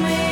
me.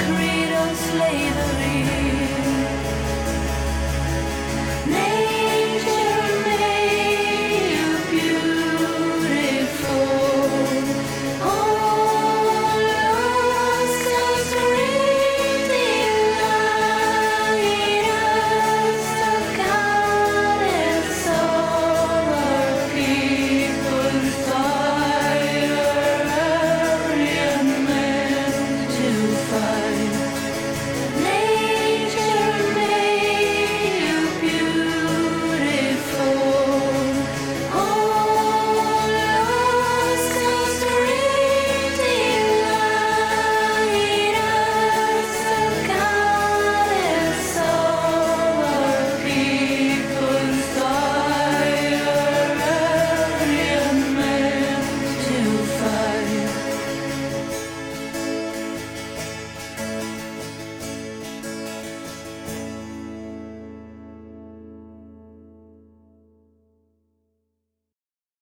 creed of slavery.